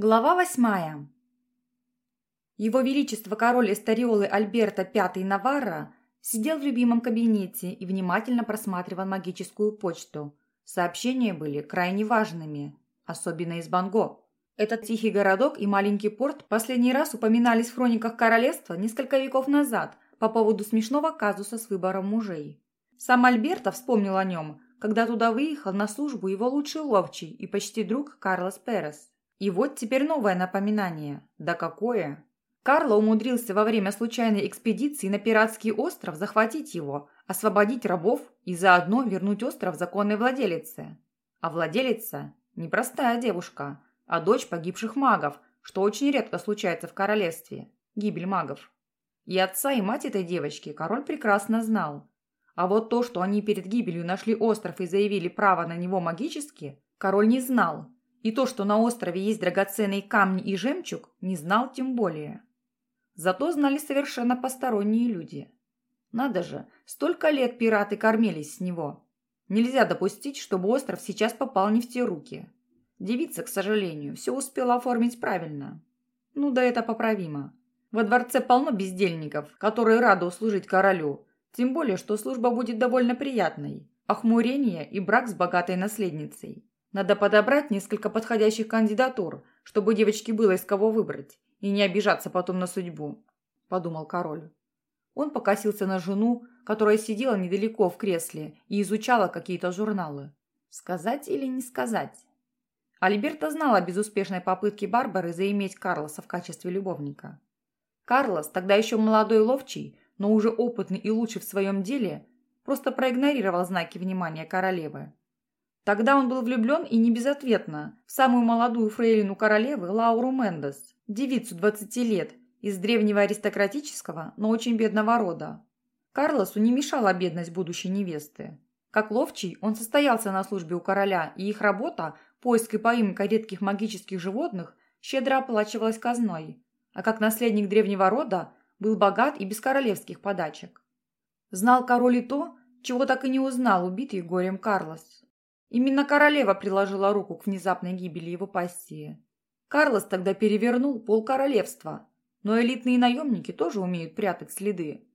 Глава восьмая. Его Величество король Эстариолы Альберто V Наварра сидел в любимом кабинете и внимательно просматривал магическую почту. Сообщения были крайне важными, особенно из Банго. Этот тихий городок и маленький порт последний раз упоминались в хрониках королевства несколько веков назад по поводу смешного казуса с выбором мужей. Сам Альберто вспомнил о нем, когда туда выехал на службу его лучший ловчий и почти друг Карлос Перес. И вот теперь новое напоминание. Да какое! Карло умудрился во время случайной экспедиции на пиратский остров захватить его, освободить рабов и заодно вернуть остров законной владелице. А владелица – не простая девушка, а дочь погибших магов, что очень редко случается в королевстве – гибель магов. И отца, и мать этой девочки король прекрасно знал. А вот то, что они перед гибелью нашли остров и заявили право на него магически, король не знал – и то, что на острове есть драгоценные камни и жемчуг, не знал тем более. Зато знали совершенно посторонние люди. Надо же, столько лет пираты кормились с него. Нельзя допустить, чтобы остров сейчас попал не в те руки. Девица, к сожалению, все успела оформить правильно. Ну да это поправимо. Во дворце полно бездельников, которые рады услужить королю, тем более, что служба будет довольно приятной. Охмурение и брак с богатой наследницей. Надо подобрать несколько подходящих кандидатур, чтобы девочке было из кого выбрать, и не обижаться потом на судьбу», – подумал король. Он покосился на жену, которая сидела недалеко в кресле и изучала какие-то журналы. Сказать или не сказать? Альберта знал о безуспешной попытке Барбары заиметь Карлоса в качестве любовника. Карлос, тогда еще молодой ловчий, но уже опытный и лучший в своем деле, просто проигнорировал знаки внимания королевы. Тогда он был влюблен и не безответно в самую молодую фрейлину королевы Лауру Мендес, девицу 20 лет, из древнего аристократического, но очень бедного рода. Карлосу не мешала бедность будущей невесты. Как ловчий, он состоялся на службе у короля, и их работа, поиск и поимка редких магических животных, щедро оплачивалась казной, а как наследник древнего рода был богат и без королевских подачек. Знал король и то, чего так и не узнал убитый горем Карлос. Именно королева приложила руку к внезапной гибели его пассии. Карлос тогда перевернул пол королевства, но элитные наемники тоже умеют прятать следы.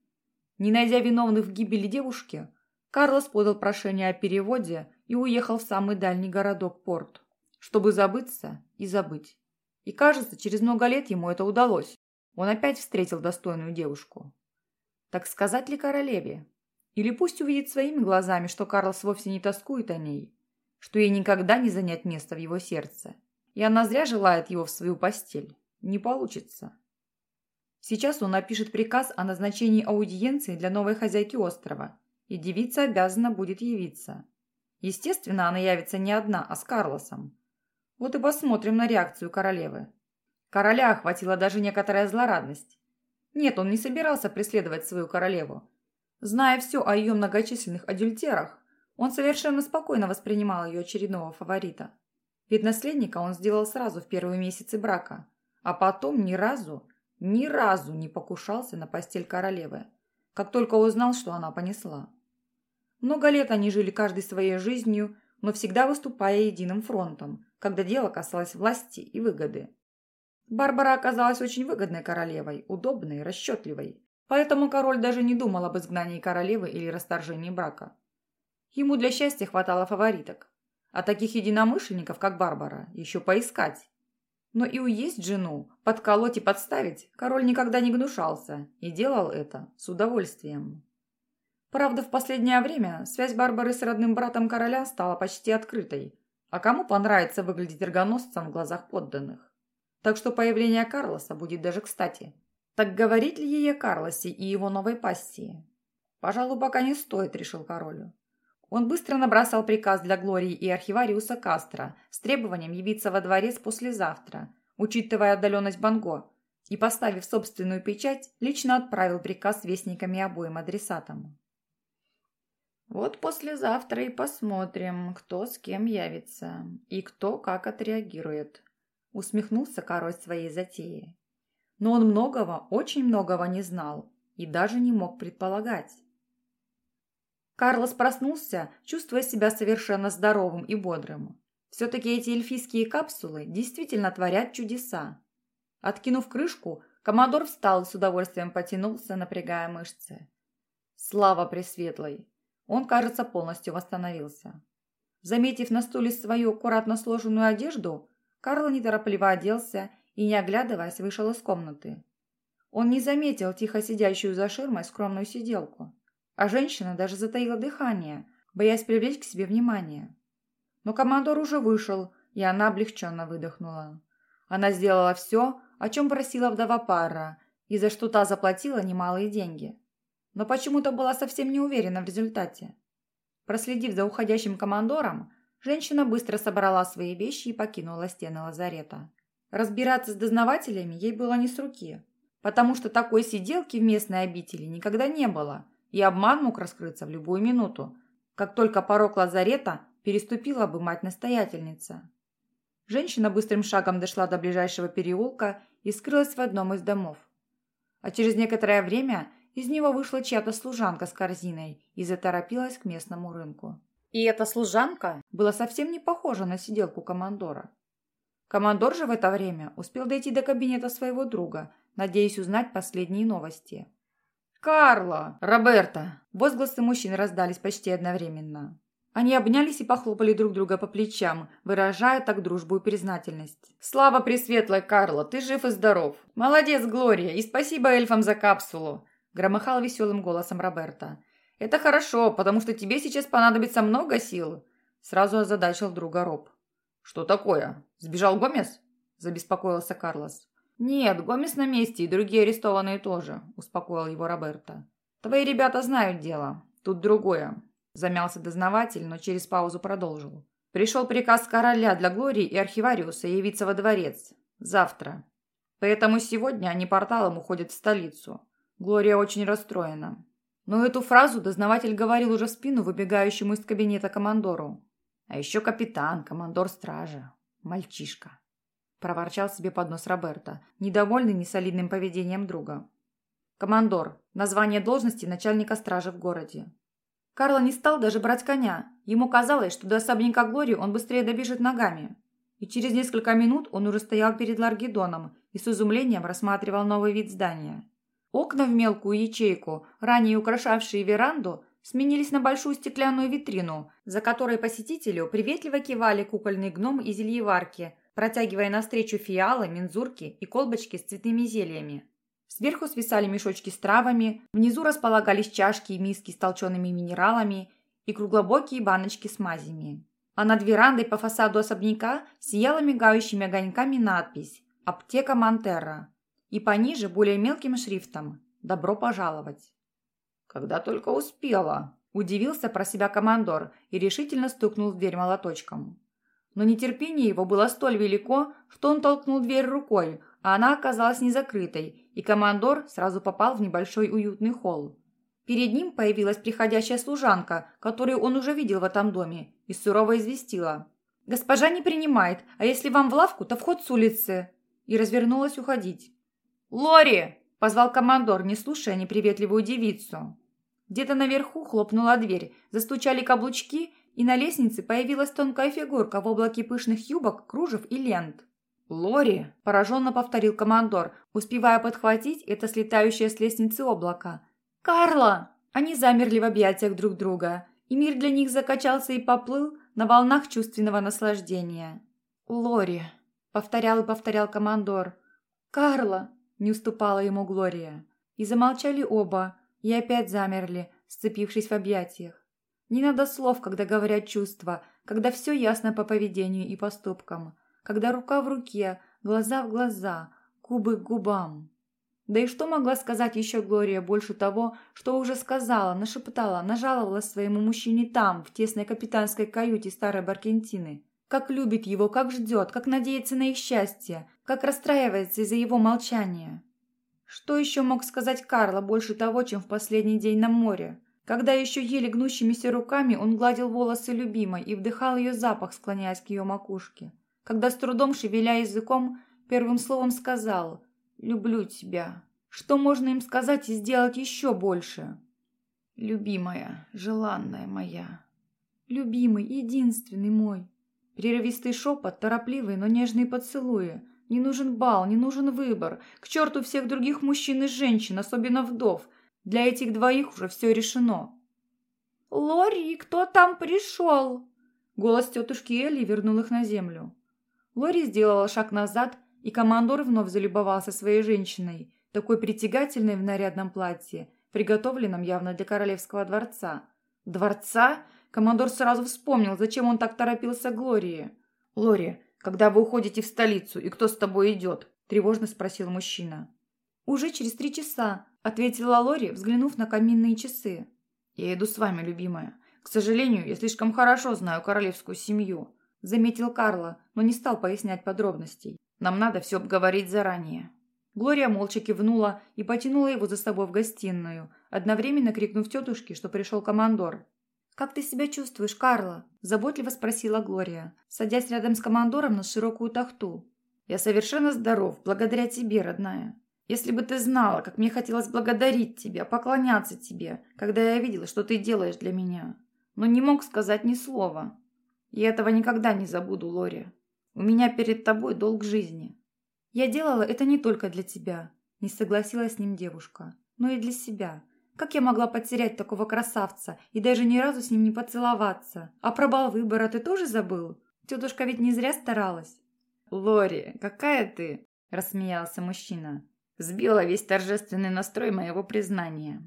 Не найдя виновных в гибели девушки, Карлос подал прошение о переводе и уехал в самый дальний городок Порт, чтобы забыться и забыть. И кажется, через много лет ему это удалось. Он опять встретил достойную девушку. Так сказать ли королеве? Или пусть увидит своими глазами, что Карлос вовсе не тоскует о ней, что ей никогда не занять место в его сердце. И она зря желает его в свою постель. Не получится. Сейчас он напишет приказ о назначении аудиенции для новой хозяйки острова, и девица обязана будет явиться. Естественно, она явится не одна, а с Карлосом. Вот и посмотрим на реакцию королевы. Короля охватила даже некоторая злорадность. Нет, он не собирался преследовать свою королеву. Зная все о ее многочисленных адюльтерах, он совершенно спокойно воспринимал ее очередного фаворита. Ведь наследника он сделал сразу в первые месяцы брака, а потом ни разу, ни разу не покушался на постель королевы, как только узнал, что она понесла. Много лет они жили каждой своей жизнью, но всегда выступая единым фронтом, когда дело касалось власти и выгоды. Барбара оказалась очень выгодной королевой, удобной, расчетливой. Поэтому король даже не думал об изгнании королевы или расторжении брака. Ему для счастья хватало фавориток. А таких единомышленников, как Барбара, еще поискать. Но и уесть жену, подколоть и подставить король никогда не гнушался и делал это с удовольствием. Правда, в последнее время связь Барбары с родным братом короля стала почти открытой. А кому понравится выглядеть эргоносцем в глазах подданных? Так что появление Карлоса будет даже кстати. Так говорить ли ей о Карлосе и его новой пассии? Пожалуй, пока не стоит, решил король. Он быстро набросал приказ для Глории и архивариуса Кастро с требованием явиться во дворец послезавтра, учитывая отдаленность Банго, и, поставив собственную печать, лично отправил приказ вестниками обоим адресатам. «Вот послезавтра и посмотрим, кто с кем явится и кто как отреагирует», усмехнулся король своей затеи. Но он многого, очень многого не знал и даже не мог предполагать. Карлос проснулся, чувствуя себя совершенно здоровым и бодрым. Все-таки эти эльфийские капсулы действительно творят чудеса. Откинув крышку, коммодор встал и с удовольствием потянулся, напрягая мышцы. Слава Пресветлой! Он, кажется, полностью восстановился. Заметив на стуле свою аккуратно сложенную одежду, Карл неторопливо оделся и, не оглядываясь, вышел из комнаты. Он не заметил тихо сидящую за ширмой скромную сиделку, а женщина даже затаила дыхание, боясь привлечь к себе внимание. Но командор уже вышел, и она облегченно выдохнула. Она сделала все, о чем просила вдова пара, и за что та заплатила немалые деньги. Но почему-то была совсем не уверена в результате. Проследив за уходящим командором, женщина быстро собрала свои вещи и покинула стены лазарета. Разбираться с дознавателями ей было не с руки, потому что такой сиделки в местной обители никогда не было, и обман мог раскрыться в любую минуту, как только порог лазарета переступила бы мать-настоятельница. Женщина быстрым шагом дошла до ближайшего переулка и скрылась в одном из домов. А через некоторое время из него вышла чья-то служанка с корзиной и заторопилась к местному рынку. И эта служанка была совсем не похожа на сиделку командора. Командор же в это время успел дойти до кабинета своего друга, надеясь узнать последние новости. «Карло! Роберто!» Возгласы мужчин раздались почти одновременно. Они обнялись и похлопали друг друга по плечам, выражая так дружбу и признательность. «Слава Пресветлой, Карло, ты жив и здоров! Молодец, Глория, и спасибо эльфам за капсулу!» Громыхал веселым голосом Роберта. «Это хорошо, потому что тебе сейчас понадобится много сил!» Сразу озадачил друга Роб. «Что такое? Сбежал Гомес?» Забеспокоился Карлос. «Нет, Гомес на месте, и другие арестованные тоже», успокоил его Роберта. «Твои ребята знают дело. Тут другое». Замялся дознаватель, но через паузу продолжил. «Пришел приказ короля для Глории и архивариуса явиться во дворец. Завтра. Поэтому сегодня они порталом уходят в столицу. Глория очень расстроена. Но эту фразу дознаватель говорил уже в спину выбегающему из кабинета командору. А еще капитан, командор стражи. Мальчишка. Проворчал себе под нос Роберта, недовольный несолидным поведением друга. Командор. Название должности начальника стражи в городе. Карло не стал даже брать коня. Ему казалось, что до особняка Глории он быстрее добежит ногами. И через несколько минут он уже стоял перед Ларгедоном и с изумлением рассматривал новый вид здания. Окна в мелкую ячейку, ранее украшавшие веранду, сменились на большую стеклянную витрину, за которой посетителю приветливо кивали кукольный гном и зельеварки, протягивая навстречу фиалы, мензурки и колбочки с цветными зельями. Сверху свисали мешочки с травами, внизу располагались чашки и миски с толчеными минералами и круглобокие баночки с мазями. А над верандой по фасаду особняка сияла мигающими огоньками надпись «Аптека Монтерра» и пониже более мелким шрифтом «Добро пожаловать». «Когда только успела», – удивился про себя командор и решительно стукнул в дверь молоточком. Но нетерпение его было столь велико, что он толкнул дверь рукой, а она оказалась не закрытой, и командор сразу попал в небольшой уютный холл. Перед ним появилась приходящая служанка, которую он уже видел в этом доме, и сурово известила. «Госпожа не принимает, а если вам в лавку, то вход с улицы!» И развернулась уходить. «Лори!» – позвал командор, не слушая неприветливую девицу. Где-то наверху хлопнула дверь, застучали каблучки, и на лестнице появилась тонкая фигурка в облаке пышных юбок, кружев и лент. «Лори!» – пораженно повторил командор, успевая подхватить это слетающее с лестницы облако. «Карла!» Они замерли в объятиях друг друга, и мир для них закачался и поплыл на волнах чувственного наслаждения. «Лори!» – повторял и повторял командор. «Карла!» не уступала ему Глория. И замолчали оба, и опять замерли, сцепившись в объятиях. Не надо слов, когда говорят чувства, когда все ясно по поведению и поступкам, когда рука в руке, глаза в глаза, губы к губам. Да и что могла сказать еще Глория больше того, что уже сказала, нашептала, нажаловалась своему мужчине там, в тесной капитанской каюте старой Баркентины? Как любит его, как ждет, как надеется на их счастье, как расстраивается из-за его молчания. Что еще мог сказать Карло больше того, чем в последний день на море? Когда еще еле гнущимися руками он гладил волосы любимой и вдыхал ее запах, склоняясь к ее макушке. Когда с трудом шевеля языком, первым словом сказал «люблю тебя». Что можно им сказать и сделать еще больше? «Любимая, желанная моя, любимый, единственный мой». Прерывистый шепот, торопливый, но нежные поцелуи. Не нужен бал, не нужен выбор. К черту всех других мужчин и женщин, особенно вдов. Для этих двоих уже все решено. «Лори, кто там пришел?» Голос тетушки Элли вернул их на землю. Лори сделала шаг назад, и командор вновь залюбовался своей женщиной, такой притягательной в нарядном платье, приготовленном явно для королевского дворца. Дворца? Командор сразу вспомнил, зачем он так торопился к Глории. «Лори, когда вы уходите в столицу, и кто с тобой идет?» – тревожно спросил мужчина. «Уже через три часа», – ответила Лори, взглянув на каминные часы. «Я иду с вами, любимая. К сожалению, я слишком хорошо знаю королевскую семью», – заметил Карло, но не стал пояснять подробностей. «Нам надо все обговорить заранее». Глория молча кивнула и потянула его за собой в гостиную, одновременно крикнув тетушке, что пришел командор. «Как ты себя чувствуешь, Карла?» – заботливо спросила Глория, садясь рядом с командором на широкую тахту. «Я совершенно здоров, благодаря тебе, родная. Если бы ты знала, как мне хотелось благодарить тебя, поклоняться тебе, когда я видела, что ты делаешь для меня. Но не мог сказать ни слова. Я этого никогда не забуду, Лори. У меня перед тобой долг жизни. Я делала это не только для тебя, не согласилась с ним девушка, но и для себя. Как я могла потерять такого красавца и даже ни разу с ним не поцеловаться? А про бал выбора ты тоже забыл? Тетушка ведь не зря старалась. Лори, какая ты? Рассмеялся мужчина. Сбила весь торжественный настрой моего признания.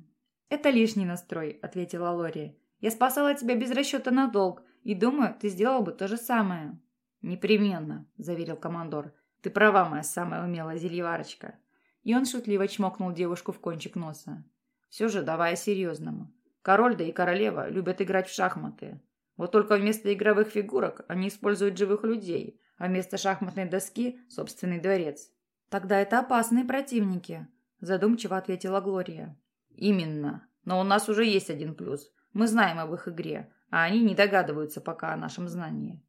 «Это лишний настрой», — ответила Лори. «Я спасала тебя без расчета на долг, и думаю, ты сделал бы то же самое». «Непременно», — заверил командор. «Ты права, моя самая умелая зельеварочка». И он шутливо чмокнул девушку в кончик носа. «Все же давай серьезному. Король да и королева любят играть в шахматы. Вот только вместо игровых фигурок они используют живых людей, а вместо шахматной доски – собственный дворец. «Тогда это опасные противники», – задумчиво ответила Глория. «Именно. Но у нас уже есть один плюс. Мы знаем об их игре, а они не догадываются пока о нашем знании.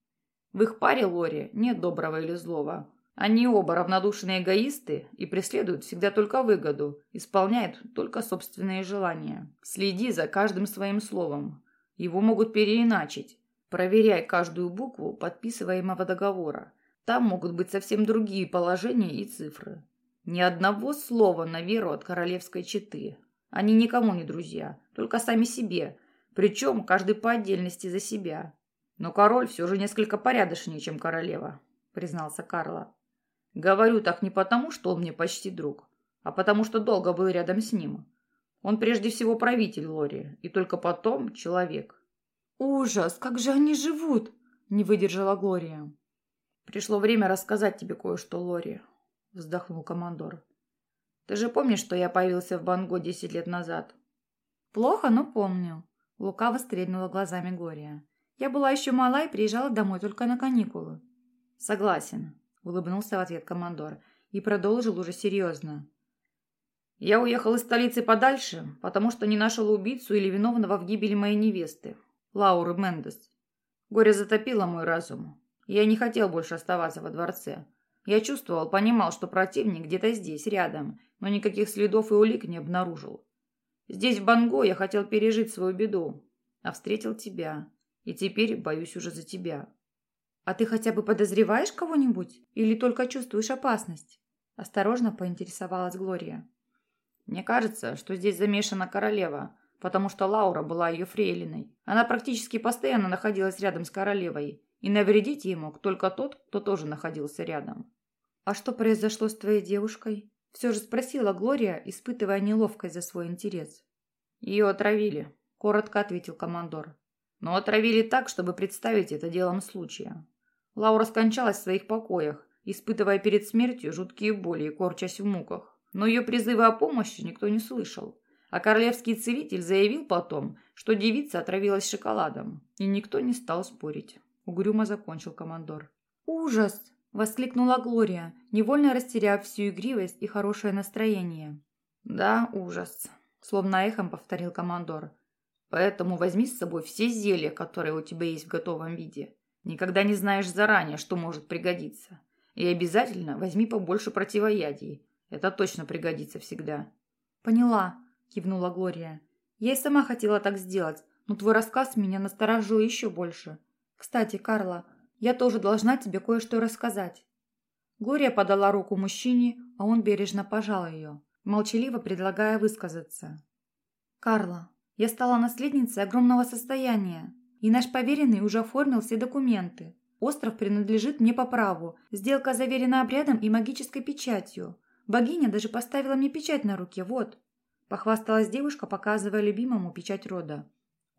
В их паре Лори нет доброго или злого. Они оба равнодушные эгоисты и преследуют всегда только выгоду, исполняют только собственные желания. Следи за каждым своим словом. Его могут переиначить. Проверяй каждую букву подписываемого договора. Там могут быть совсем другие положения и цифры. Ни одного слова на веру от королевской четы. Они никому не друзья, только сами себе, причем каждый по отдельности за себя. Но король все же несколько порядочнее, чем королева, признался Карло. Говорю так не потому, что он мне почти друг, а потому что долго был рядом с ним. Он прежде всего правитель Лори, и только потом человек. «Ужас! Как же они живут!» – не выдержала Глория. «Пришло время рассказать тебе кое-что, Лори», — вздохнул командор. «Ты же помнишь, что я появился в Банго десять лет назад?» «Плохо, но помню», — лукаво стрельнула глазами Глория. «Я была еще мала и приезжала домой только на каникулы». «Согласен», — улыбнулся в ответ командор и продолжил уже серьезно. «Я уехал из столицы подальше, потому что не нашел убийцу или виновного в гибели моей невесты, Лауры Мендес. Горе затопило мой разум. Я не хотел больше оставаться во дворце. Я чувствовал, понимал, что противник где-то здесь, рядом, но никаких следов и улик не обнаружил. Здесь, в Банго, я хотел пережить свою беду, а встретил тебя. И теперь боюсь уже за тебя. А ты хотя бы подозреваешь кого-нибудь? Или только чувствуешь опасность? Осторожно поинтересовалась Глория. Мне кажется, что здесь замешана королева, потому что Лаура была ее фрейлиной. Она практически постоянно находилась рядом с королевой, и навредить ей мог только тот, кто тоже находился рядом. «А что произошло с твоей девушкой?» Все же спросила Глория, испытывая неловкость за свой интерес. «Ее отравили», – коротко ответил командор. «Но отравили так, чтобы представить это делом случая. Лаура скончалась в своих покоях, испытывая перед смертью жуткие боли и корчась в муках. Но ее призывы о помощи никто не слышал. А королевский целитель заявил потом, что девица отравилась шоколадом, и никто не стал спорить. Угрюмо закончил командор. «Ужас!» – воскликнула Глория, невольно растеряв всю игривость и хорошее настроение. «Да, ужас!» – словно эхом повторил командор. «Поэтому возьми с собой все зелья, которые у тебя есть в готовом виде. Никогда не знаешь заранее, что может пригодиться. И обязательно возьми побольше противоядий. Это точно пригодится всегда». «Поняла», – кивнула Глория. «Я и сама хотела так сделать, но твой рассказ меня насторожил еще больше. Кстати, Карла, Я тоже должна тебе кое-что рассказать». Глория подала руку мужчине, а он бережно пожал ее, молчаливо предлагая высказаться. «Карла, я стала наследницей огромного состояния, и наш поверенный уже оформил все документы. Остров принадлежит мне по праву, сделка заверена обрядом и магической печатью. Богиня даже поставила мне печать на руке, вот». Похвасталась девушка, показывая любимому печать рода.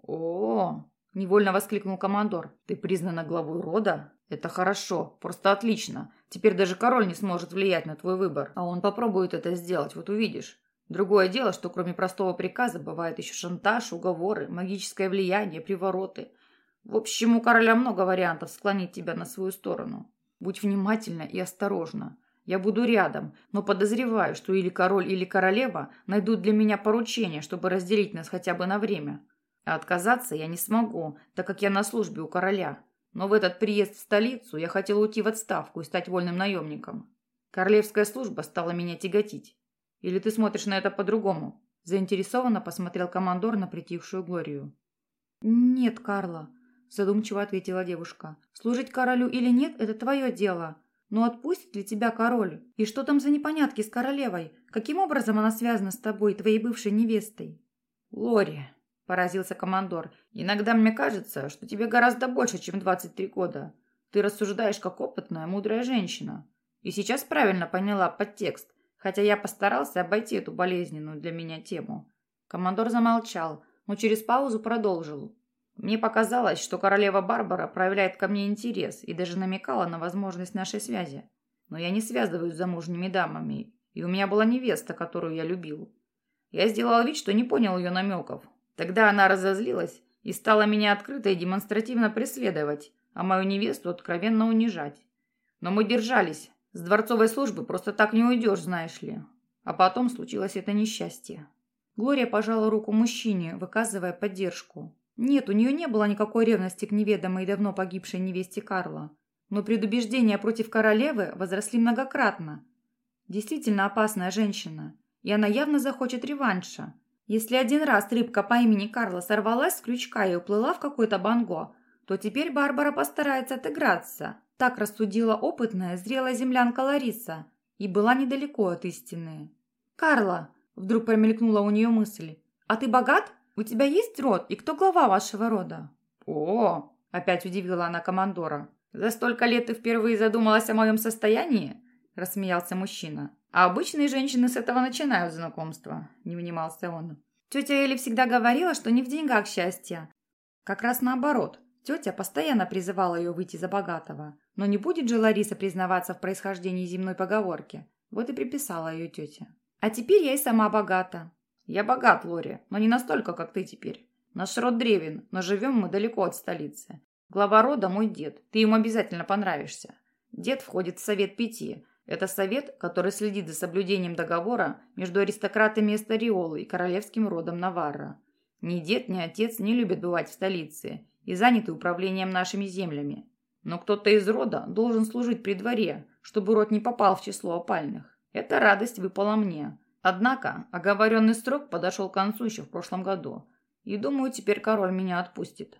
«О, Невольно воскликнул командор. «Ты признана главой рода? Это хорошо, просто отлично. Теперь даже король не сможет влиять на твой выбор. А он попробует это сделать, вот увидишь. Другое дело, что кроме простого приказа бывает еще шантаж, уговоры, магическое влияние, привороты. В общем, у короля много вариантов склонить тебя на свою сторону. Будь внимательна и осторожна. Я буду рядом, но подозреваю, что или король, или королева найдут для меня поручение, чтобы разделить нас хотя бы на время. А отказаться я не смогу, так как я на службе у короля. Но в этот приезд в столицу я хотел уйти в отставку и стать вольным наемником. Королевская служба стала меня тяготить. Или ты смотришь на это по-другому?» Заинтересованно посмотрел командор на притихшую Глорию. «Нет, Карла», – задумчиво ответила девушка. «Служить королю или нет – это твое дело. Но отпустит ли тебя король? И что там за непонятки с королевой? Каким образом она связана с тобой, твоей бывшей невестой?» «Лори, поразился командор. «Иногда мне кажется, что тебе гораздо больше, чем 23 года. Ты рассуждаешь как опытная, мудрая женщина. И сейчас правильно поняла подтекст, хотя я постарался обойти эту болезненную для меня тему». Командор замолчал, но через паузу продолжил. «Мне показалось, что королева Барбара проявляет ко мне интерес и даже намекала на возможность нашей связи. Но я не связываюсь с замужними дамами, и у меня была невеста, которую я любил. Я сделал вид, что не понял ее намеков, Тогда она разозлилась и стала меня открыто и демонстративно преследовать, а мою невесту откровенно унижать. Но мы держались. С дворцовой службы просто так не уйдешь, знаешь ли. А потом случилось это несчастье. Глория пожала руку мужчине, выказывая поддержку. Нет, у нее не было никакой ревности к неведомой и давно погибшей невесте Карла. Но предубеждения против королевы возросли многократно. Действительно опасная женщина, и она явно захочет реванша. Если один раз рыбка по имени Карла сорвалась с крючка и уплыла в какой-то банго, то теперь Барбара постарается отыграться. Так рассудила опытная, зрелая землянка Лариса и была недалеко от истины. «Карла!» – вдруг промелькнула у нее мысль. «А ты богат? У тебя есть род? И кто глава вашего рода?» «О!» – опять удивила она командора. «За столько лет ты впервые задумалась о моем состоянии?» – рассмеялся мужчина. А обычные женщины с этого начинают знакомство, не унимался он. Тетя Эли всегда говорила, что не в деньгах счастье. Как раз наоборот. Тетя постоянно призывала ее выйти за богатого. Но не будет же Лариса признаваться в происхождении земной поговорки. Вот и приписала ее тетя. А теперь я и сама богата. Я богат, Лори, но не настолько, как ты теперь. Наш род древен, но живем мы далеко от столицы. Глава рода мой дед. Ты ему обязательно понравишься. Дед входит в совет пяти, это совет, который следит за соблюдением договора между аристократами Эстариолы и королевским родом Наварра. Ни дед, ни отец не любят бывать в столице и заняты управлением нашими землями. Но кто-то из рода должен служить при дворе, чтобы род не попал в число опальных. Эта радость выпала мне. Однако оговоренный срок подошел к концу еще в прошлом году. И думаю, теперь король меня отпустит.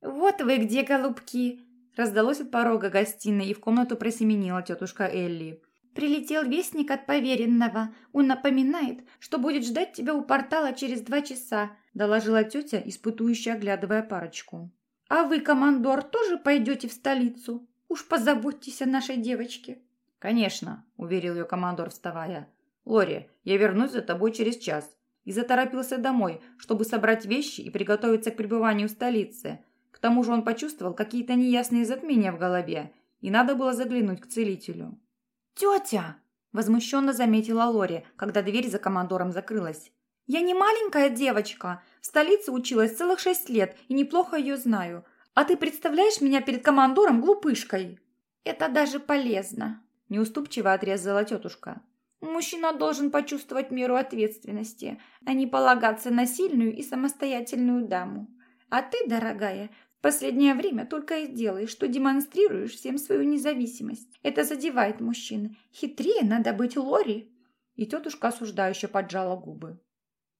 «Вот вы где, голубки!» Раздалось от порога гостиной, и в комнату просеменила тетушка Элли. «Прилетел вестник от поверенного. Он напоминает, что будет ждать тебя у портала через два часа», доложила тетя, испытующая, оглядывая парочку. «А вы, командор, тоже пойдете в столицу? Уж позаботьтесь о нашей девочке». «Конечно», — уверил ее командор, вставая. «Лори, я вернусь за тобой через час». И заторопился домой, чтобы собрать вещи и приготовиться к пребыванию в столице тому же он почувствовал какие-то неясные затмения в голове, и надо было заглянуть к целителю. «Тетя!» – возмущенно заметила Лори, когда дверь за командором закрылась. «Я не маленькая девочка. В столице училась целых шесть лет и неплохо ее знаю. А ты представляешь меня перед командором глупышкой?» «Это даже полезно», – неуступчиво отрезала тетушка. «Мужчина должен почувствовать меру ответственности, а не полагаться на сильную и самостоятельную даму. А ты, дорогая, Последнее время только и делаешь, что демонстрируешь всем свою независимость. Это задевает мужчин. Хитрее надо быть Лори. И тетушка осуждающе поджала губы.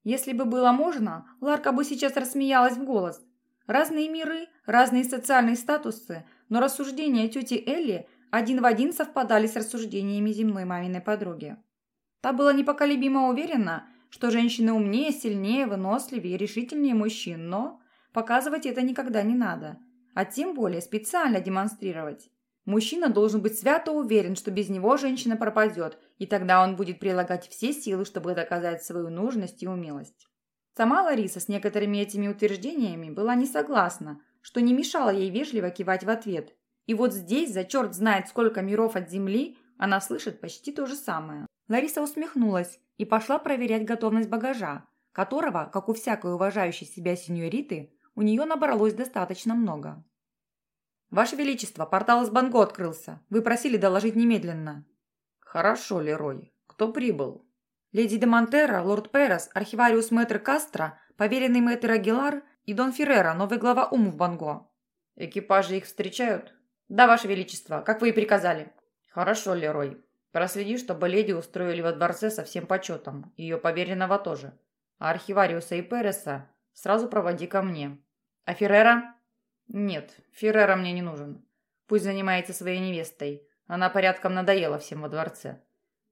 Если бы было можно, Ларка бы сейчас рассмеялась в голос. Разные миры, разные социальные статусы, но рассуждения тети Элли один в один совпадали с рассуждениями земной маминой подруги. Та была непоколебимо уверена, что женщины умнее, сильнее, выносливее решительнее мужчин, но показывать это никогда не надо, а тем более специально демонстрировать. Мужчина должен быть свято уверен, что без него женщина пропадет, и тогда он будет прилагать все силы, чтобы доказать свою нужность и умелость. Сама Лариса с некоторыми этими утверждениями была не согласна, что не мешало ей вежливо кивать в ответ. И вот здесь, за черт знает сколько миров от земли, она слышит почти то же самое. Лариса усмехнулась и пошла проверять готовность багажа, которого, как у всякой уважающей себя сеньориты, у нее набралось достаточно много. «Ваше Величество, портал из Банго открылся. Вы просили доложить немедленно». «Хорошо, Лерой. Кто прибыл?» Леди де Монтера, лорд Перес, архивариус мэтр Кастро, поверенный мэтр Агилар и Дон Феррера, новый глава ум в Банго. Экипажи их встречают? Да, Ваше Величество, как вы и приказали. Хорошо, Лерой. Проследи, чтобы леди устроили во дворце со всем почетом, ее поверенного тоже. А архивариуса и Переса сразу проводи ко мне. А Феррера? Нет, Феррера мне не нужен. Пусть занимается своей невестой. Она порядком надоела всем во дворце.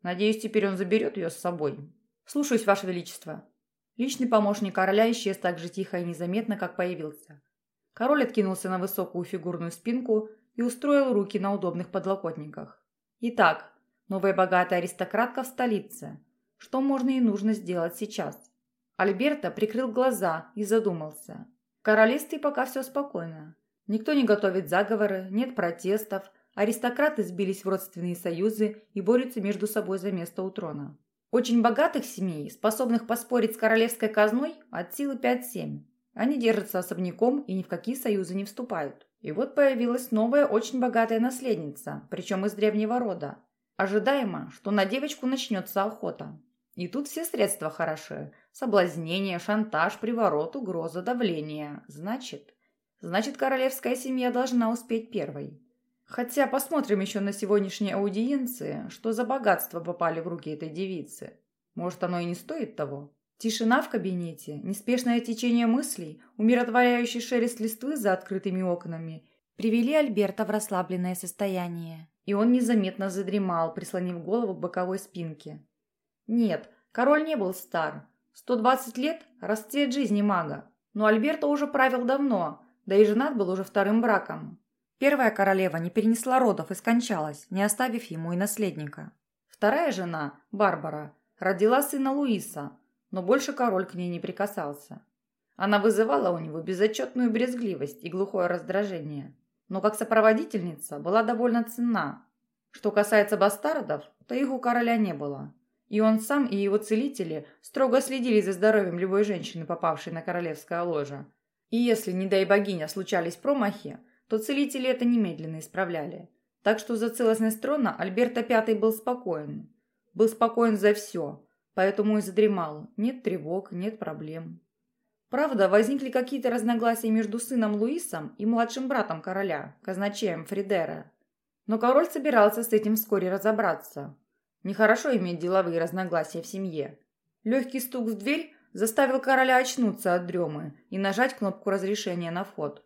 Надеюсь, теперь он заберет ее с собой. Слушаюсь, Ваше Величество. Личный помощник короля исчез так же тихо и незаметно, как появился. Король откинулся на высокую фигурную спинку и устроил руки на удобных подлокотниках. Итак, новая богатая аристократка в столице. Что можно и нужно сделать сейчас? Альберто прикрыл глаза и задумался. Королевстве пока все спокойно. Никто не готовит заговоры, нет протестов, Аристократы сбились в родственные союзы и борются между собой за место у трона. Очень богатых семей, способных поспорить с королевской казной, от силы 5-7. Они держатся особняком и ни в какие союзы не вступают. И вот появилась новая очень богатая наследница, причем из древнего рода. Ожидаемо, что на девочку начнется охота. И тут все средства хороши. Соблазнение, шантаж, приворот, угроза, давление. Значит, значит королевская семья должна успеть первой. Хотя посмотрим еще на сегодняшней аудиенции, что за богатства попали в руки этой девицы. Может, оно и не стоит того? Тишина в кабинете, неспешное течение мыслей, умиротворяющий шелест листвы за открытыми окнами привели Альберта в расслабленное состояние. И он незаметно задремал, прислонив голову к боковой спинке. Нет, король не был стар. 120 лет – расцвет жизни мага. Но Альберто уже правил давно, да и женат был уже вторым браком. Первая королева не перенесла родов и скончалась, не оставив ему и наследника. Вторая жена, Барбара, родила сына Луиса, но больше король к ней не прикасался. Она вызывала у него безотчетную брезгливость и глухое раздражение, но как сопроводительница была довольно ценна. Что касается бастардов, то их у короля не было. И он сам и его целители строго следили за здоровьем любой женщины, попавшей на королевское ложе. И если, не дай богиня, случались промахи, то целители это немедленно исправляли. Так что за целостность трона Альберта V был спокоен. Был спокоен за все, поэтому и задремал. Нет тревог, нет проблем. Правда, возникли какие-то разногласия между сыном Луисом и младшим братом короля, казначеем Фридера. Но король собирался с этим вскоре разобраться. Нехорошо иметь деловые разногласия в семье. Легкий стук в дверь заставил короля очнуться от дремы и нажать кнопку разрешения на вход.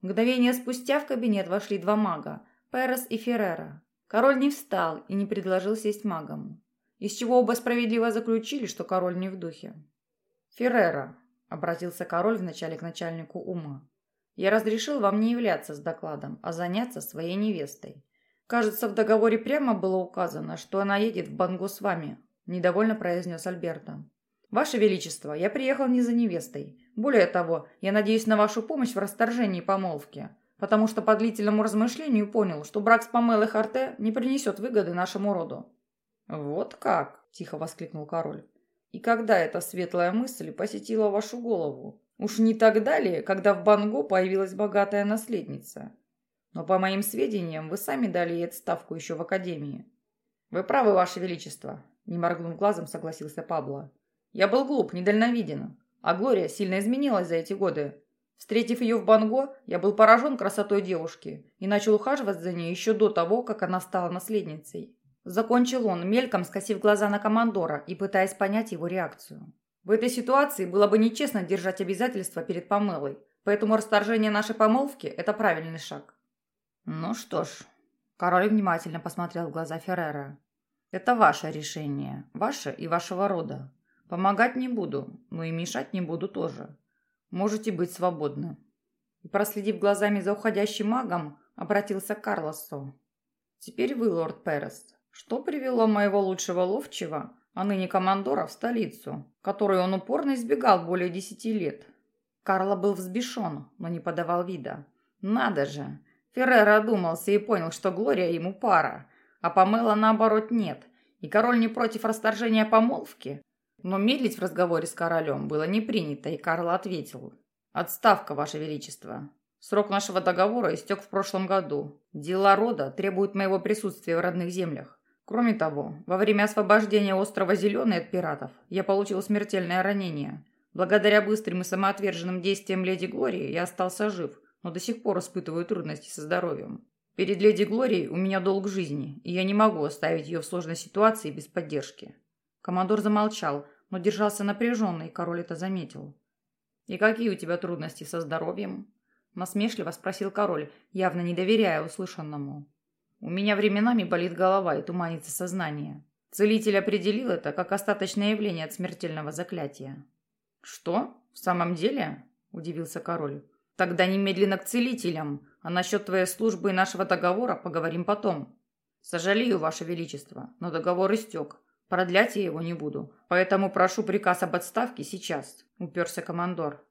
Мгновение спустя в кабинет вошли два мага – Перес и Феррера. Король не встал и не предложил сесть магом, из чего оба справедливо заключили, что король не в духе. «Феррера», – обратился король вначале к начальнику ума, – «я разрешил вам не являться с докладом, а заняться своей невестой. Кажется, в договоре прямо было указано, что она едет в Бангу с вами», – недовольно произнес Альберто. «Ваше Величество, я приехал не за невестой. Более того, я надеюсь на вашу помощь в расторжении помолвки, потому что по длительному размышлению понял, что брак с Памелой Харте не принесет выгоды нашему роду». «Вот как?» – тихо воскликнул король. «И когда эта светлая мысль посетила вашу голову? Уж не тогда ли, когда в Банго появилась богатая наследница? Но, по моим сведениям, вы сами дали ей отставку еще в академии». «Вы правы, ваше величество», – не моргнув глазом, согласился Пабло. Я был глуп, недальновиден. А Глория сильно изменилась за эти годы. Встретив ее в Банго, я был поражен красотой девушки и начал ухаживать за ней еще до того, как она стала наследницей. Закончил он, мельком скосив глаза на командора и пытаясь понять его реакцию. В этой ситуации было бы нечестно держать обязательства перед Памелой, поэтому расторжение нашей помолвки – это правильный шаг. Ну что ж, король внимательно посмотрел в глаза Феррера. Это ваше решение, ваше и вашего рода. Помогать не буду, но и мешать не буду тоже. Можете быть свободны. И, проследив глазами за уходящим магом, обратился к Карлосу. Теперь вы, лорд Перес. Что привело моего лучшего ловчего, а ныне командора, в столицу, которую он упорно избегал более десяти лет? Карло был взбешен, но не подавал вида. Надо же! Феррера одумался и понял, что Глория ему пара, а Памела наоборот нет, и король не против расторжения помолвки. Но медлить в разговоре с королем было не принято, и Карл ответил. «Отставка, ваше величество. Срок нашего договора истек в прошлом году. Дела рода требуют моего присутствия в родных землях. Кроме того, во время освобождения острова Зеленый от пиратов я получил смертельное ранение. Благодаря быстрым и самоотверженным действиям леди Глории я остался жив, но до сих пор испытываю трудности со здоровьем. Перед леди Глорией у меня долг жизни, и я не могу оставить ее в сложной ситуации без поддержки. Командор замолчал, но держался напряженно, и король это заметил. «И какие у тебя трудности со здоровьем?» Насмешливо спросил король, явно не доверяя услышанному. У меня временами болит голова и туманится сознание. Целитель определил это как остаточное явление от смертельного заклятия. «Что? В самом деле?» – удивился король. «Тогда немедленно к целителям, а насчет твоей службы и нашего договора поговорим потом. Сожалею, Ваше Величество, но договор истек. Продлять я его не буду, поэтому прошу приказ об отставке сейчас», – уперся командор.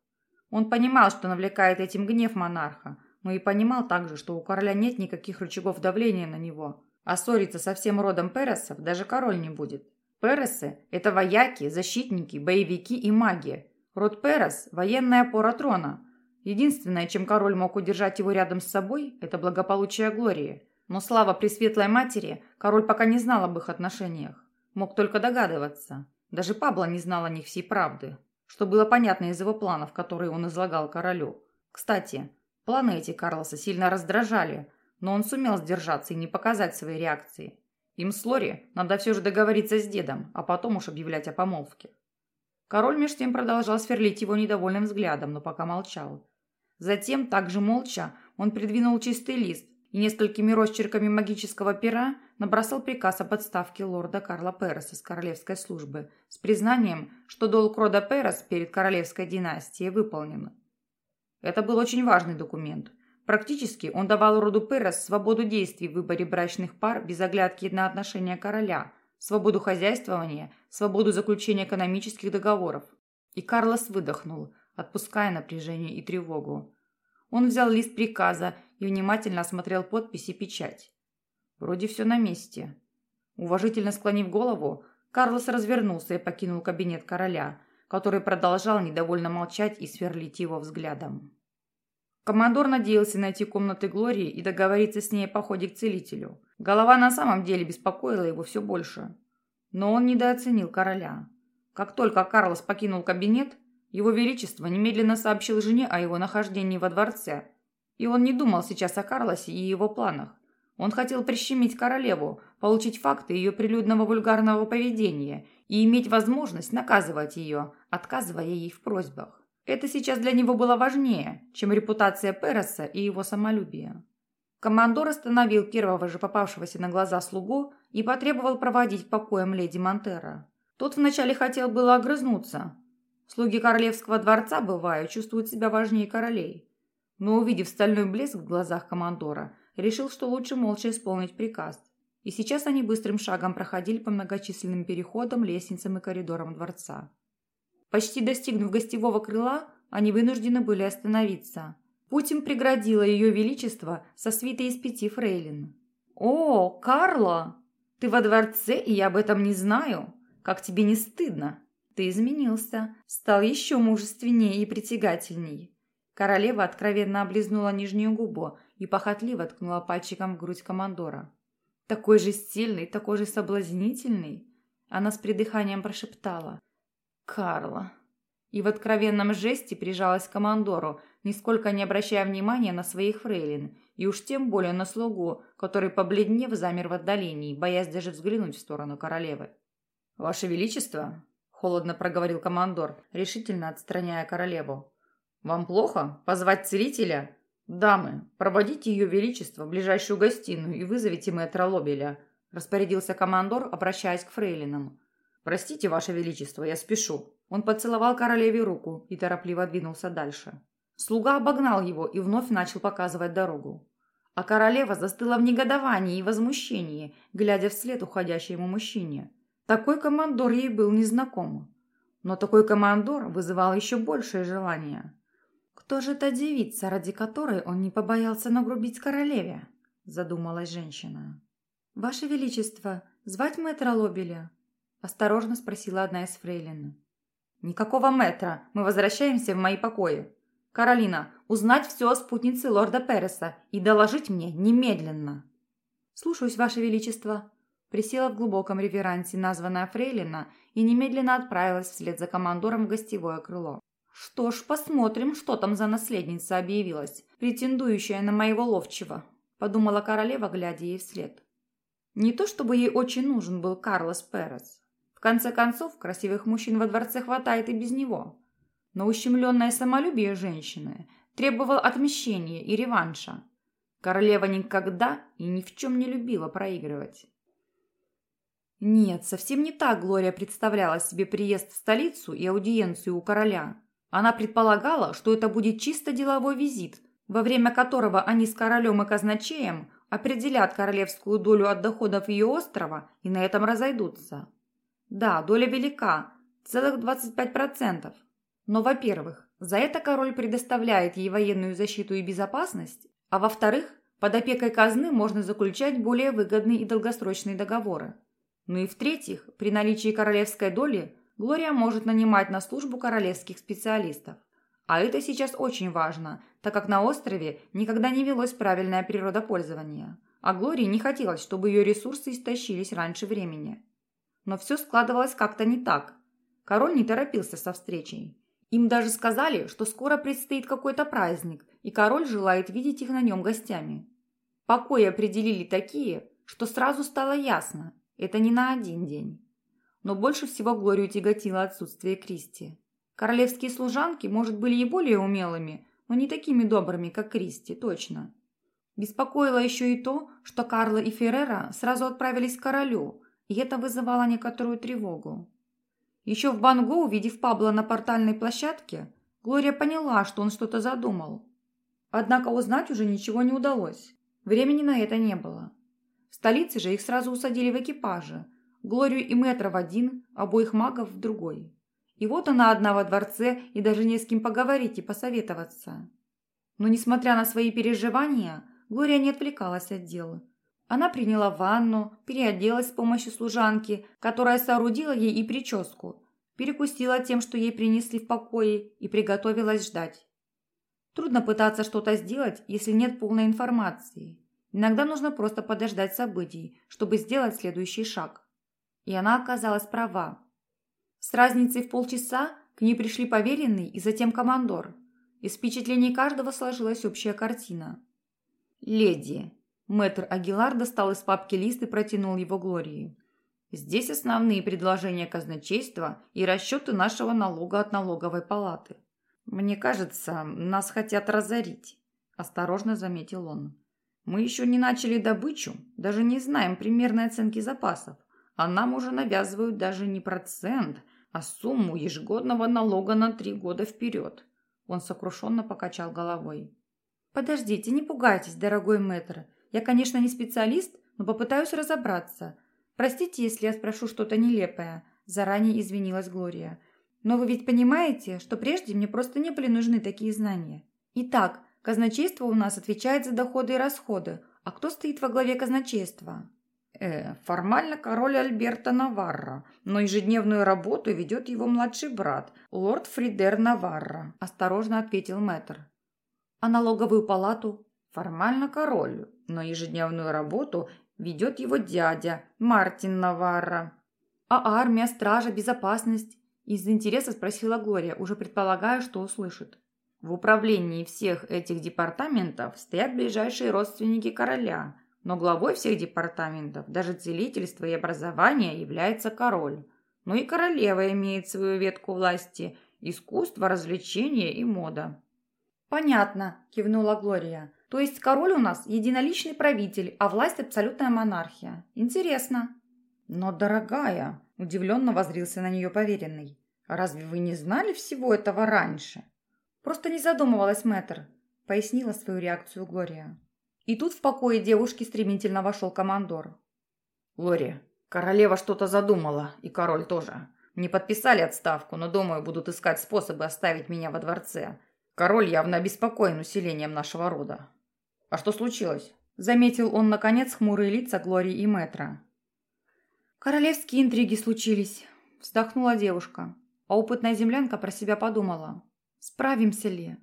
Он понимал, что навлекает этим гнев монарха, но и понимал также, что у короля нет никаких рычагов давления на него. А ссориться со всем родом Пересов даже король не будет. Пересы – это вояки, защитники, боевики и маги. Род Перес – военная опора трона. Единственное, чем король мог удержать его рядом с собой – это благополучие Глории. Но слава Пресветлой Матери, король пока не знал об их отношениях. Мог только догадываться. Даже Пабло не знал о них всей правды, что было понятно из его планов, которые он излагал королю. Кстати, Планы эти Карлоса сильно раздражали, но он сумел сдержаться и не показать своей реакции. Им с Лори надо все же договориться с дедом, а потом уж объявлять о помолвке. Король меж тем продолжал сверлить его недовольным взглядом, но пока молчал. Затем, также молча, он придвинул чистый лист и несколькими росчерками магического пера набросал приказ об отставке лорда Карла Переса с королевской службы с признанием, что долг рода Перес перед королевской династией выполнен. Это был очень важный документ. Практически он давал роду Перес свободу действий в выборе брачных пар без оглядки на отношения короля, свободу хозяйствования, свободу заключения экономических договоров. И Карлос выдохнул, отпуская напряжение и тревогу. Он взял лист приказа и внимательно осмотрел подпись и печать. Вроде все на месте. Уважительно склонив голову, Карлос развернулся и покинул кабинет короля – который продолжал недовольно молчать и сверлить его взглядом. Командор надеялся найти комнаты Глории и договориться с ней о походе к целителю. Голова на самом деле беспокоила его все больше. Но он недооценил короля. Как только Карлос покинул кабинет, его величество немедленно сообщил жене о его нахождении во дворце. И он не думал сейчас о Карлосе и его планах. Он хотел прищемить королеву, получить факты ее прилюдного вульгарного поведения и иметь возможность наказывать ее, отказывая ей в просьбах. Это сейчас для него было важнее, чем репутация Переса и его самолюбие. Командор остановил первого же попавшегося на глаза слугу и потребовал проводить покоем леди Монтера. Тот вначале хотел было огрызнуться. Слуги королевского дворца, бываю, чувствуют себя важнее королей. Но, увидев стальной блеск в глазах командора, решил, что лучше молча исполнить приказ. И сейчас они быстрым шагом проходили по многочисленным переходам, лестницам и коридорам дворца. Почти достигнув гостевого крыла, они вынуждены были остановиться. Путь им ее величество со свитой из пяти фрейлин. «О, Карло! Ты во дворце, и я об этом не знаю. Как тебе не стыдно? Ты изменился, стал еще мужественнее и притягательней». Королева откровенно облизнула нижнюю губу и похотливо ткнула пальчиком в грудь командора. Такой же сильный, такой же соблазнительный. Она с придыханием прошептала. «Карла». И в откровенном жесте прижалась к командору, нисколько не обращая внимания на своих фрейлин, и уж тем более на слугу, который, побледнев, замер в отдалении, боясь даже взглянуть в сторону королевы. «Ваше Величество!» – холодно проговорил командор, решительно отстраняя королеву. «Вам плохо? Позвать целителя? «Дамы, проводите ее величество в ближайшую гостиную и вызовите мэтра Лобеля», распорядился командор, обращаясь к фрейлинам. «Простите, ваше величество, я спешу». Он поцеловал королеве руку и торопливо двинулся дальше. Слуга обогнал его и вновь начал показывать дорогу. А королева застыла в негодовании и возмущении, глядя вслед уходящему мужчине. Такой командор ей был незнаком. Но такой командор вызывал еще большее желание. «Кто же та девица, ради которой он не побоялся нагрубить королеве?» – задумалась женщина. «Ваше Величество, звать мэтра Лобеля?» – осторожно спросила одна из фрейлин. «Никакого мэтра. Мы возвращаемся в мои покои. Каролина, узнать все о спутнице лорда Переса и доложить мне немедленно». «Слушаюсь, Ваше Величество», присела в глубоком реверансе названная Фрейлина и немедленно отправилась вслед за командором в гостевое крыло. «Что ж, посмотрим, что там за наследница объявилась, претендующая на моего ловчего», подумала королева, глядя ей вслед. Не то чтобы ей очень нужен был Карлос Перес. В конце концов, красивых мужчин во дворце хватает и без него. Но ущемленное самолюбие женщины требовало отмещения и реванша. Королева никогда и ни в чем не любила проигрывать. Нет, совсем не так Глория представляла себе приезд в столицу и аудиенцию у короля. Она предполагала, что это будет чисто деловой визит, во время которого они с королем и казначеем определят королевскую долю от доходов ее острова и на этом разойдутся. Да, доля велика, целых 25%. Но, во-первых, за это король предоставляет ей военную защиту и безопасность, а во-вторых, под опекой казны можно заключать более выгодные и долгосрочные договоры. Ну и в-третьих, при наличии королевской доли Глория может нанимать на службу королевских специалистов. А это сейчас очень важно, так как на острове никогда не велось правильное природопользование. А Глории не хотелось, чтобы ее ресурсы истощились раньше времени. Но все складывалось как-то не так. Король не торопился со встречей. Им даже сказали, что скоро предстоит какой-то праздник, и король желает видеть их на нем гостями. Покои определили такие, что сразу стало ясно – это не на один день. Но больше всего Глорию тяготило отсутствие Кристи. Королевские служанки, может, были и более умелыми, но не такими добрыми, как Кристи, точно. Беспокоило еще и то, что Карла и Феррера сразу отправились к королю, и это вызывало некоторую тревогу. Еще в Банго, увидев Пабло на портальной площадке, Глория поняла, что он что-то задумал. Однако узнать уже ничего не удалось. Времени на это не было. В столице же их сразу усадили в экипаже – Глорию и Мэтра в один, обоих магов в другой. И вот она одна во дворце, и даже не с кем поговорить и посоветоваться. Но, несмотря на свои переживания, Глория не отвлекалась от дела. Она приняла ванну, переоделась с помощью служанки, которая соорудила ей и прическу, перекусила тем, что ей принесли в покое, и приготовилась ждать. Трудно пытаться что-то сделать, если нет полной информации. Иногда нужно просто подождать событий, чтобы сделать следующий шаг. И она оказалась права. С разницей в полчаса к ней пришли поверенный и затем командор. Из впечатлений каждого сложилась общая картина. «Леди!» Мэтр Агилар достал из папки лист и протянул его Глории. «Здесь основные предложения казначейства и расчеты нашего налога от налоговой палаты. Мне кажется, нас хотят разорить», – осторожно заметил он. «Мы еще не начали добычу, даже не знаем примерной оценки запасов а нам уже навязывают даже не процент, а сумму ежегодного налога на три года вперед. Он сокрушенно покачал головой. «Подождите, не пугайтесь, дорогой мэтр. Я, конечно, не специалист, но попытаюсь разобраться. Простите, если я спрошу что-то нелепое», – заранее извинилась Глория. «Но вы ведь понимаете, что прежде мне просто не были нужны такие знания. Итак, казначейство у нас отвечает за доходы и расходы. А кто стоит во главе казначейства?» Э, формально король Альберто Наварра, но ежедневную работу ведет его младший брат, лорд Фридер Наварра, осторожно ответил мэтр. А налоговую палату? Формально король, но ежедневную работу ведет его дядя, Мартин Наварра. А армия, стража, безопасность? Из интереса спросила Глория, уже предполагая, что услышит. В управлении всех этих департаментов стоят ближайшие родственники короля – но главой всех департаментов, даже целительства и образования, является король. Ну и королева имеет свою ветку власти – искусство, развлечения и мода. «Понятно», – кивнула Глория. «То есть король у нас единоличный правитель, а власть – абсолютная монархия. Интересно». «Но, дорогая», – удивленно возрился на нее поверенный, – «разве вы не знали всего этого раньше?» «Просто не задумывалась, мэтр», – пояснила свою реакцию Глория. И тут в покое девушки стремительно вошел командор. «Лори, королева что-то задумала, и король тоже. Не подписали отставку, но, думаю, будут искать способы оставить меня во дворце. Король явно обеспокоен усилением нашего рода. А что случилось? Заметил он, наконец, хмурые лица Глории и Мэтра. «Королевские интриги случились», – вздохнула девушка. А опытная землянка про себя подумала. «Справимся ли?»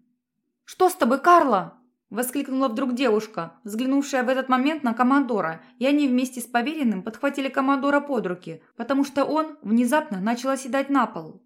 «Что с тобой, Карла?» – воскликнула вдруг девушка, взглянувшая в этот момент на командора, и они вместе с поверенным подхватили командора под руки, потому что он внезапно начал оседать на пол.